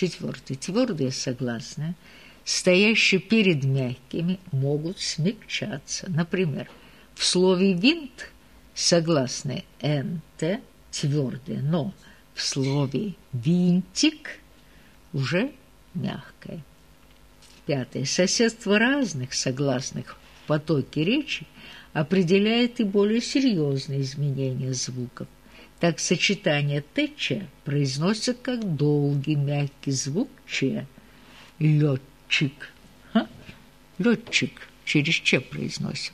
Четвертое. Твердые согласные, стоящие перед мягкими, могут смягчаться. Например, в слове «винт» согласные «нт» твердые, но в слове «винтик» уже мягкое. Пятое. Соседство разных согласных в потоке речи определяет и более серьезные изменения звуков. Так сочетание «тч» произносится как долгий мягкий звук «ч». Лётчик. А? Лётчик. Через «ч» произносим.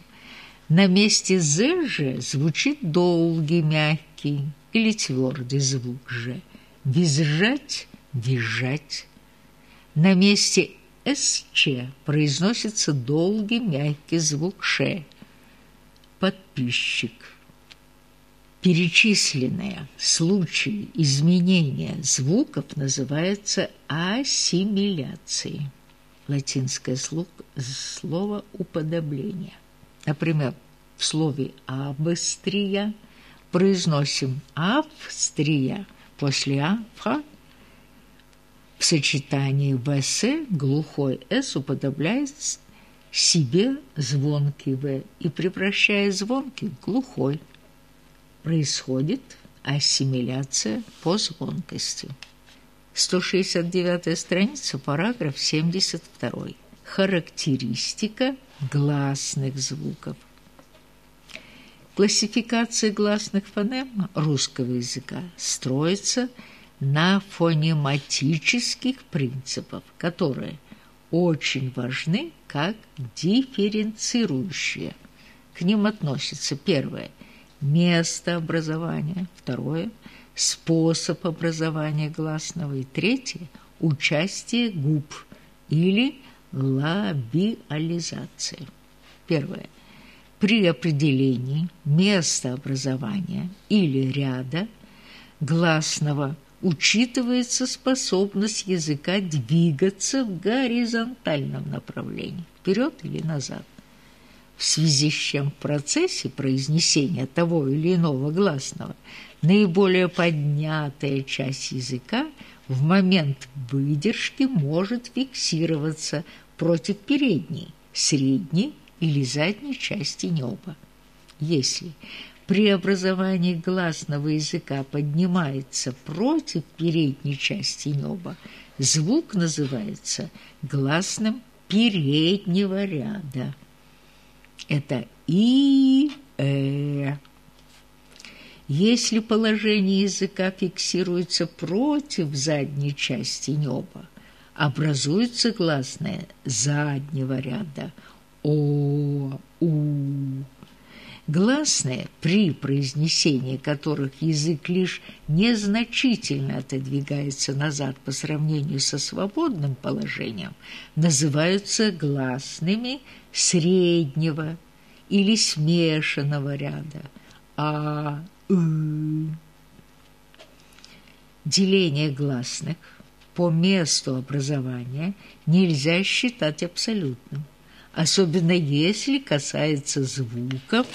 На месте «з» же звучит долгий мягкий или твердый звук «ж». Визжать, визжать. На месте «сч» произносится долгий мягкий звук «ш». Подписчик. Перечисленные случаи изменения звуков называются ассимиляцией. Латинское слово «уподобление». Например, в слове «Австрия» произносим «Австрия» после «афа». В сочетании «вс» глухой «с» уподобляет себе звонкий «в» и превращая звонкий в глухой происходит ассимиляция по звонкости. 169 страница, параграф 72. Характеристика гласных звуков. Классификация гласных фонем русского языка строится на фонематических принципах, которые очень важны как дифференцирующие. К ним относятся первое – место образования, второе – способ образования гласного и третье – участие губ или лабиализация. Первое. При определении места образования или ряда гласного учитывается способность языка двигаться в горизонтальном направлении, вперед или назад в связи с чем в процессе произнесения того или иного гласного наиболее поднятая часть языка в момент выдержки может фиксироваться против передней, средней или задней части неба. Если при образовании гласного языка поднимается против передней части неба, звук называется гласным переднего ряда это и э. Если положение языка фиксируется против задней части неба, образуется гласное заднего ряда о, у. Гласные, при произнесении которых язык лишь незначительно отодвигается назад по сравнению со свободным положением, называются гласными среднего или смешанного ряда а «ы». Деление гласных по месту образования нельзя считать абсолютным особенно если касается звуков,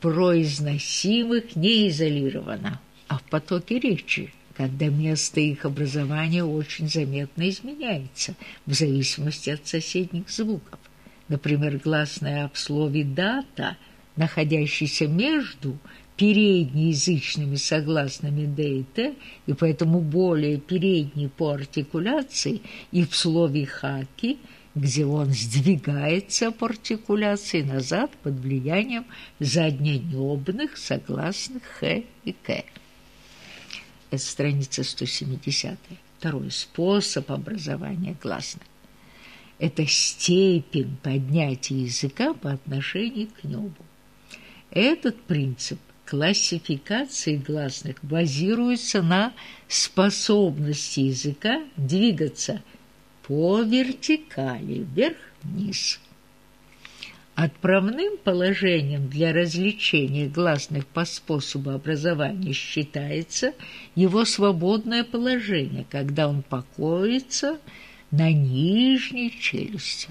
произносимых не изолированно, а в потоке речи, когда место их образования очень заметно изменяется в зависимости от соседних звуков. Например, гласная в слове «дата», находящаяся между переднеязычными согласными «д» и «т», и поэтому более передней по артикуляции, и в слове «хаки» – где он сдвигается по артикуляции назад под влиянием задненебных согласных «х» и «к». Это страница 170. Второй способ образования гласных. Это степень поднятия языка по отношению к небу. Этот принцип классификации гласных базируется на способности языка двигаться – по вертикали вверх-вниз. Отправным положением для развлечения гласных по способу образования считается его свободное положение, когда он покоится на нижней челюсти.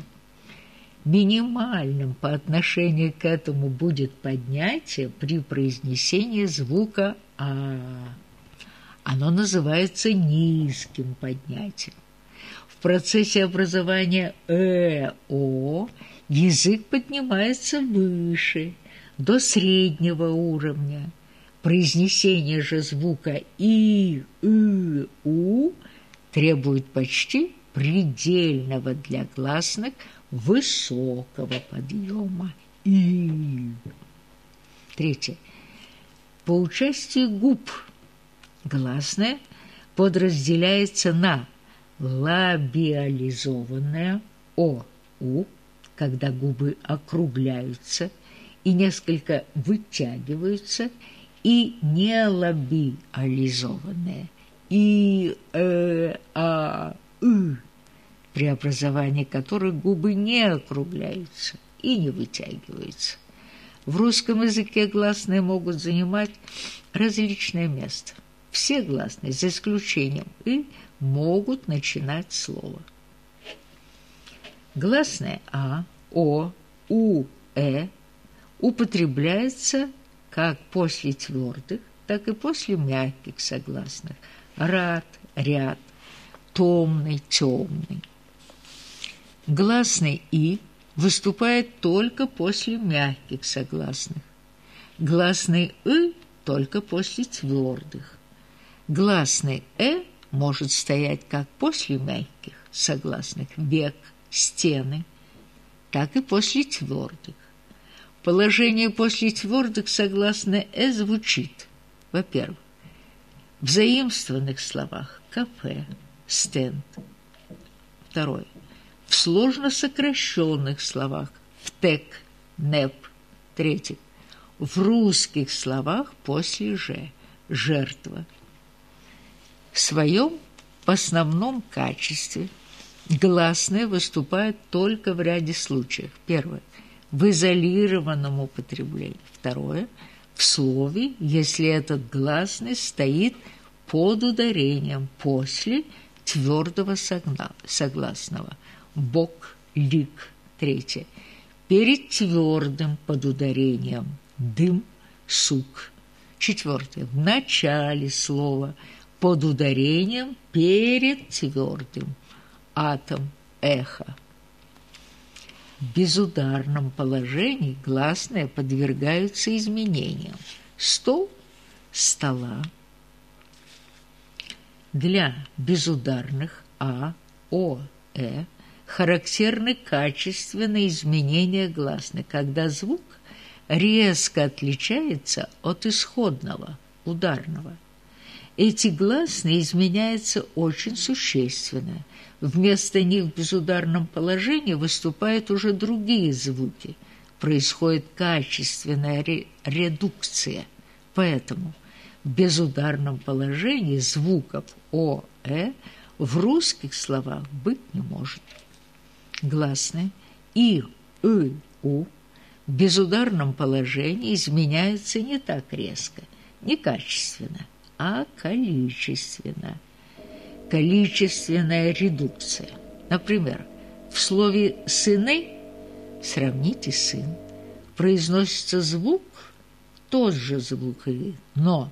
Минимальным по отношению к этому будет поднятие при произнесении звука «а». Оно называется низким поднятием. Процессе образования ЭО язык поднимается выше, до среднего уровня. Произнесение же звука И, И, У требует почти предельного для гласных высокого подъема. И. Третье. По участию губ гласное подразделяется на лабиализованное О, У, когда губы округляются и несколько вытягиваются, и нелабиализованное И, Э, А, И, при образовании которых губы не округляются и не вытягиваются. В русском языке гласные могут занимать различное место. Все гласные, за исключением «и», могут начинать слово. Гласные «а», «о», «у», «э» употребляется как после твердых, так и после мягких согласных. Рад, ряд, томный, темный. Гласный «и» выступает только после мягких согласных. Гласный «ы» только после твердых. Гласный «э» может стоять как после мягких согласных «век», «стены», так и после твердых. Положение после твердых согласное «э» звучит, во-первых, в заимствованных словах «кафе», «стенд». Второе в сложно сокращенных словах в тек, неп. Третье. В русских словах после «же» – жертва. В своем в основном качестве гласное выступает только в ряде случаев. Первое – в изолированном употреблении. Второе – в слове, если этот гласный стоит под ударением после твердого согласного – бок, лик. Третье. Перед твердым под ударением дым, сук. Четвертое. В начале слова под ударением перед твердым атом, эхо. В безударном положении гласные подвергаются изменениям. Стол – стола. Для безударных А, О, Э характерны качественные изменения гласных, когда звук резко отличается от исходного, ударного. Эти гласные изменяются очень существенно. Вместо них в безударном положении выступают уже другие звуки. Происходит качественная редукция. Поэтому в безударном положении звуков О, Э в русских словах быть не может гласные «и», «ы», «у» в безударном положении изменяются не так резко, не качественно, а количественно. Количественная редукция. Например, в слове «сыны» сравните «сын» произносится звук, тот же звук «и», но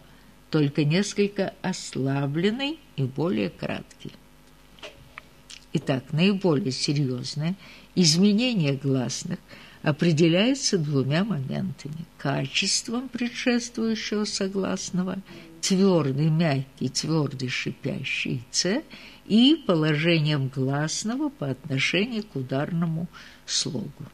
только несколько ослабленный и более краткий. Итак, наиболее серьезное изменение гласных определяется двумя моментами – качеством предшествующего согласного, твердый, мягкий, твердый, шипящий «ц» и положением гласного по отношению к ударному слогу.